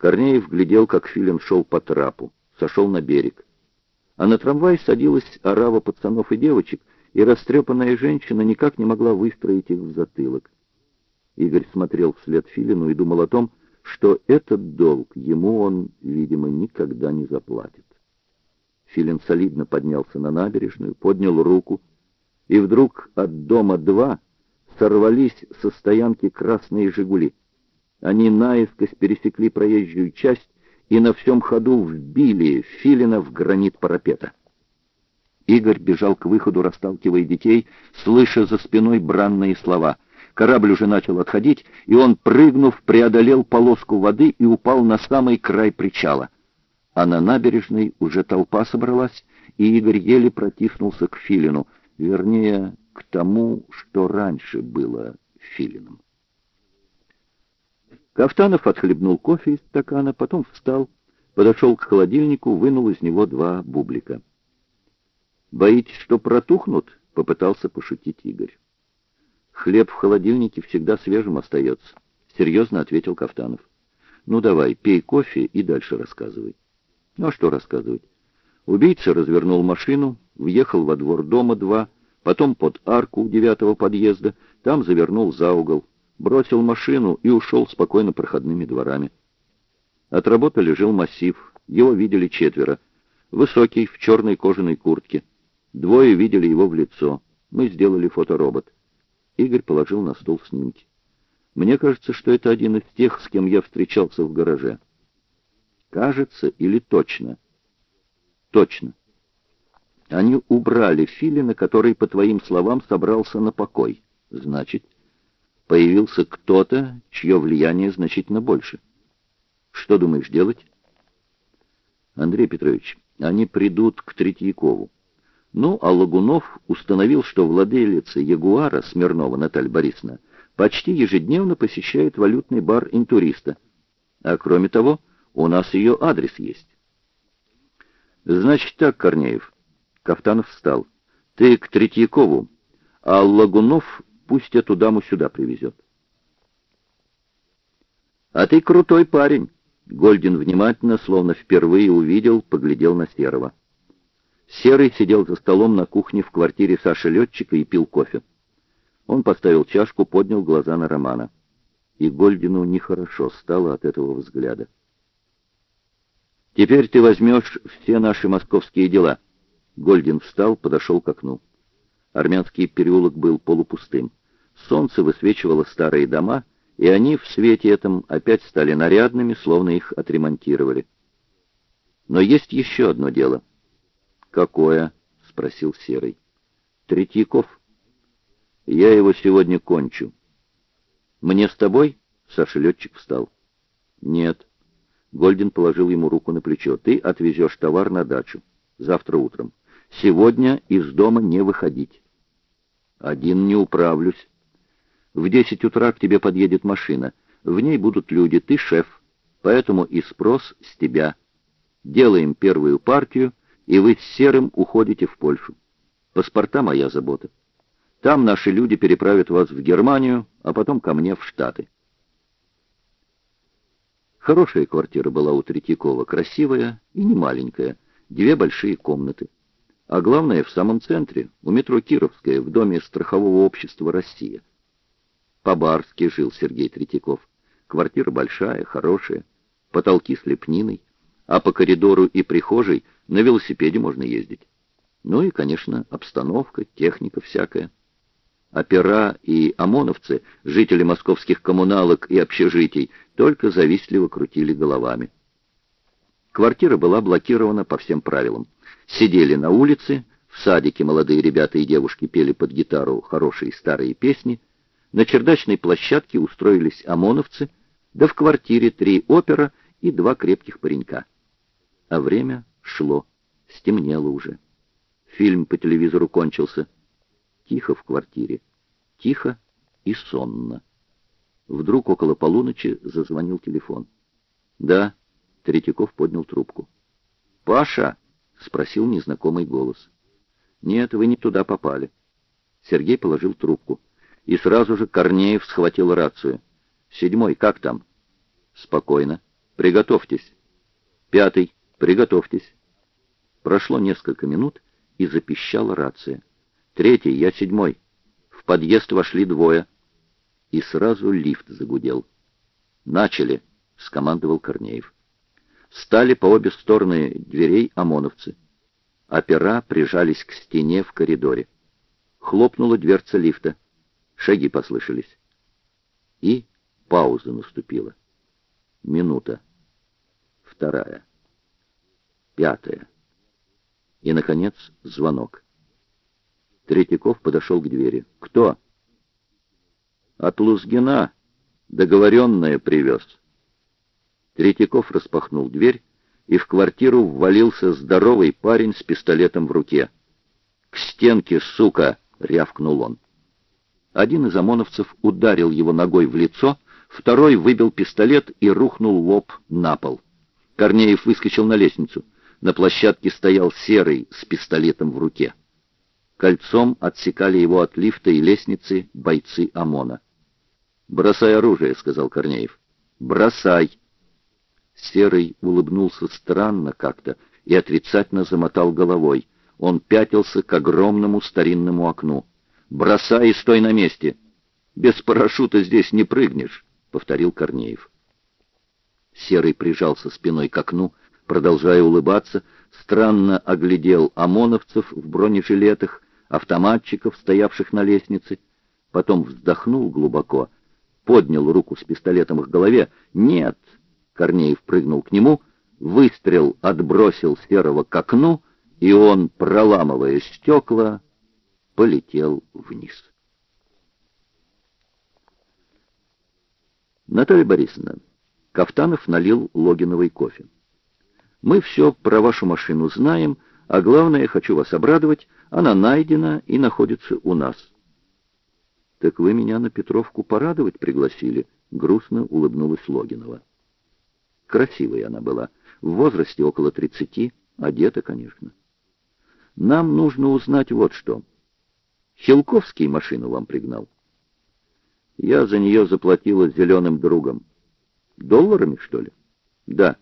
Корнеев глядел, как Филин шел по трапу, сошел на берег. А на трамвай садилась орава пацанов и девочек, и растрепанная женщина никак не могла выстроить их в затылок. Игорь смотрел вслед Филину и думал о том, что этот долг ему он, видимо, никогда не заплатит. Филин солидно поднялся на набережную, поднял руку, и вдруг от дома два сорвались со стоянки красные «Жигули». Они наискось пересекли проезжую часть и на всем ходу вбили Филина в гранит парапета. Игорь бежал к выходу, расталкивая детей, слыша за спиной бранные слова. Корабль уже начал отходить, и он, прыгнув, преодолел полоску воды и упал на самый край причала. А на набережной уже толпа собралась, и Игорь еле протиснулся к Филину, вернее, к тому, что раньше было Филином. Кафтанов отхлебнул кофе из стакана, потом встал, подошел к холодильнику, вынул из него два бублика. «Боитесь, что протухнут?» — попытался пошутить Игорь. «Хлеб в холодильнике всегда свежим остается», — серьезно ответил Кафтанов. «Ну давай, пей кофе и дальше рассказывай». «Ну а что рассказывать?» Убийца развернул машину, въехал во двор дома два, потом под арку девятого подъезда, там завернул за угол, бросил машину и ушел спокойно проходными дворами. От работы лежал массив, его видели четверо. Высокий, в черной кожаной куртке. Двое видели его в лицо. Мы сделали фоторобот. Игорь положил на стол снимки. Мне кажется, что это один из тех, с кем я встречался в гараже. Кажется или точно? Точно. Они убрали Филина, который, по твоим словам, собрался на покой. Значит, появился кто-то, чье влияние значительно больше. Что думаешь делать? Андрей Петрович, они придут к Третьякову. Ну, а Лагунов установил, что владелица Ягуара Смирнова Наталья Борисовна почти ежедневно посещает валютный бар интуриста. А кроме того, у нас ее адрес есть. Значит так, Корнеев. Кафтанов встал. Ты к Третьякову, а Лагунов Пусть эту даму сюда привезет. «А ты крутой парень!» Гольдин внимательно, словно впервые увидел, поглядел на Серого. Серый сидел за столом на кухне в квартире Саши Летчика и пил кофе. Он поставил чашку, поднял глаза на Романа. И Гольдину нехорошо стало от этого взгляда. «Теперь ты возьмешь все наши московские дела». Гольдин встал, подошел к окну. Армянский переулок был полупустым. Солнце высвечивало старые дома, и они в свете этом опять стали нарядными, словно их отремонтировали. Но есть еще одно дело. «Какое?» — спросил Серый. «Третьяков. Я его сегодня кончу». «Мне с тобой?» — Саша летчик встал. «Нет». Гольдин положил ему руку на плечо. «Ты отвезешь товар на дачу. Завтра утром. Сегодня из дома не выходить». «Один не управлюсь». В десять утра к тебе подъедет машина. В ней будут люди, ты шеф. Поэтому и спрос с тебя. Делаем первую партию, и вы с Серым уходите в Польшу. Паспорта моя забота. Там наши люди переправят вас в Германию, а потом ко мне в Штаты. Хорошая квартира была у Третьякова, красивая и не маленькая, две большие комнаты. А главное, в самом центре, у метро Кировская, в доме страхового общества «Россия». По-барски жил Сергей Третьяков. Квартира большая, хорошая, потолки с лепниной, а по коридору и прихожей на велосипеде можно ездить. Ну и, конечно, обстановка, техника всякая. Опера и ОМОНовцы, жители московских коммуналок и общежитий, только завистливо крутили головами. Квартира была блокирована по всем правилам. Сидели на улице, в садике молодые ребята и девушки пели под гитару хорошие старые песни, на чердачной площадке устроились ОМОНовцы, да в квартире три опера и два крепких паренька. А время шло, стемнело уже. Фильм по телевизору кончился. Тихо в квартире, тихо и сонно. Вдруг около полуночи зазвонил телефон. «Да», — Третьяков поднял трубку. «Паша?» — спросил незнакомый голос. «Нет, вы не туда попали». Сергей положил трубку. И сразу же Корнеев схватил рацию. «Седьмой, как там?» «Спокойно. Приготовьтесь. Пятый. Приготовьтесь. Прошло несколько минут, и запищала рация. Третий, я седьмой. В подъезд вошли двое. И сразу лифт загудел. «Начали!» — скомандовал Корнеев. Стали по обе стороны дверей ОМОНовцы. Опера прижались к стене в коридоре. Хлопнула дверца лифта. Шаги послышались. И пауза наступила. Минута. Вторая. Пятая. И, наконец, звонок. Третьяков подошел к двери. «Кто?» «От Лузгина. Договоренное привез». Третьяков распахнул дверь, и в квартиру ввалился здоровый парень с пистолетом в руке. «К стенке, сука!» — рявкнул он. Один из ОМОНовцев ударил его ногой в лицо, второй выбил пистолет и рухнул лоб на пол. Корнеев выскочил на лестницу. На площадке стоял серый с пистолетом в руке. Кольцом отсекали его от лифта и лестницы бойцы ОМОНа. «Бросай оружие», — сказал Корнеев. «Бросай!» Серый улыбнулся странно как-то и отрицательно замотал головой. Он пятился к огромному старинному окну. «Бросай и стой на месте!» «Без парашюта здесь не прыгнешь», — повторил Корнеев. Серый прижался спиной к окну, продолжая улыбаться, странно оглядел ОМОНовцев в бронежилетах, автоматчиков, стоявших на лестнице, потом вздохнул глубоко, поднял руку с пистолетом к голове. «Нет!» Корнеев прыгнул к нему, выстрел отбросил Серого к окну, и он, проламывая стекла, полетел вниз. Наталья Борисовна, Кафтанов налил Логиновой кофе. Мы все про вашу машину знаем, а главное, хочу вас обрадовать, она найдена и находится у нас. Так вы меня на Петровку порадовать пригласили, грустно улыбнулась Логинова. Красивая она была, в возрасте около тридцати, одета, конечно. Нам нужно узнать вот что. Хилковский машину вам пригнал. Я за нее заплатила зеленым другом. Долларами, что ли? Да.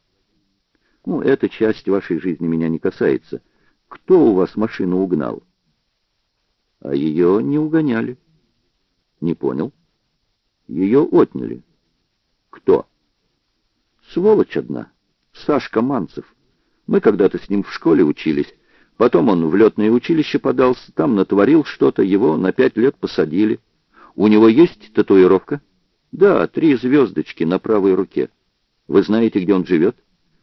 Ну, эта часть вашей жизни меня не касается. Кто у вас машину угнал? А ее не угоняли. Не понял. Ее отняли. Кто? Сволочь одна. Сашка Манцев. Мы когда-то с ним в школе учились. Потом он в летное училище подался, там натворил что-то, его на пять лет посадили. У него есть татуировка? Да, три звездочки на правой руке. Вы знаете, где он живет?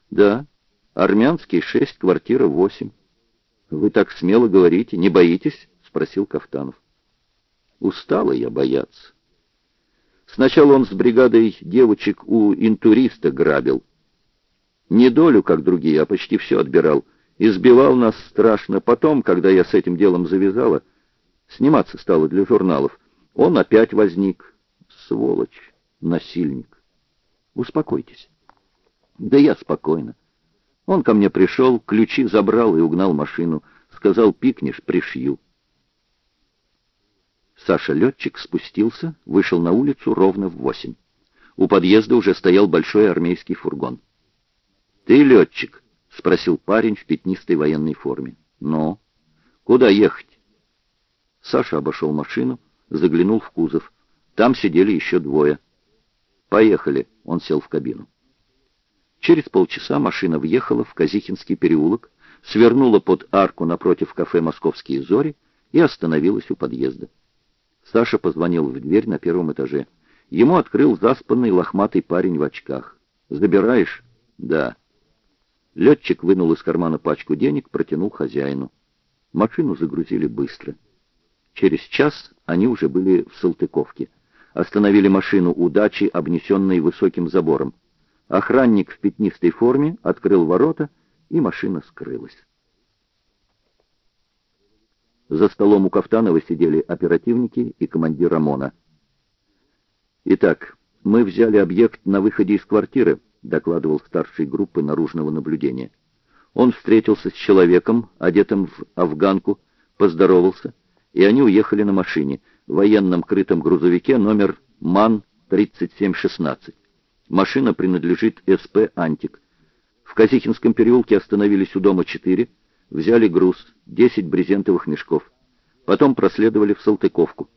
Да. Армянский, шесть, квартира восемь. Вы так смело говорите, не боитесь? Спросил Кафтанов. Устала я бояться. Сначала он с бригадой девочек у интуриста грабил. Не долю, как другие, а почти все отбирал. Избивал нас страшно. Потом, когда я с этим делом завязала, сниматься стало для журналов, он опять возник. Сволочь, насильник. Успокойтесь. Да я спокойно. Он ко мне пришел, ключи забрал и угнал машину. Сказал, пикнешь, пришью. Саша-летчик спустился, вышел на улицу ровно в восемь. У подъезда уже стоял большой армейский фургон. «Ты летчик?» — спросил парень в пятнистой военной форме. «Ну? Куда ехать?» Саша обошел машину, заглянул в кузов. Там сидели еще двое. «Поехали», — он сел в кабину. Через полчаса машина въехала в Казихинский переулок, свернула под арку напротив кафе «Московские зори» и остановилась у подъезда. Саша позвонил в дверь на первом этаже. Ему открыл заспанный лохматый парень в очках. «Забираешь?» «Да». Летчик вынул из кармана пачку денег, протянул хозяину. Машину загрузили быстро. Через час они уже были в Салтыковке. Остановили машину у дачи, обнесенной высоким забором. Охранник в пятнистой форме открыл ворота, и машина скрылась. За столом у Кафтанова сидели оперативники и командир ОМОНа. «Итак, мы взяли объект на выходе из квартиры», докладывал старший группы наружного наблюдения. Он встретился с человеком, одетым в афганку, поздоровался, и они уехали на машине, военном крытом грузовике номер МАН-3716. Машина принадлежит СП «Антик». В Казихинском переулке остановились у дома 4, взяли груз, 10 брезентовых мешков. Потом проследовали в Салтыковку.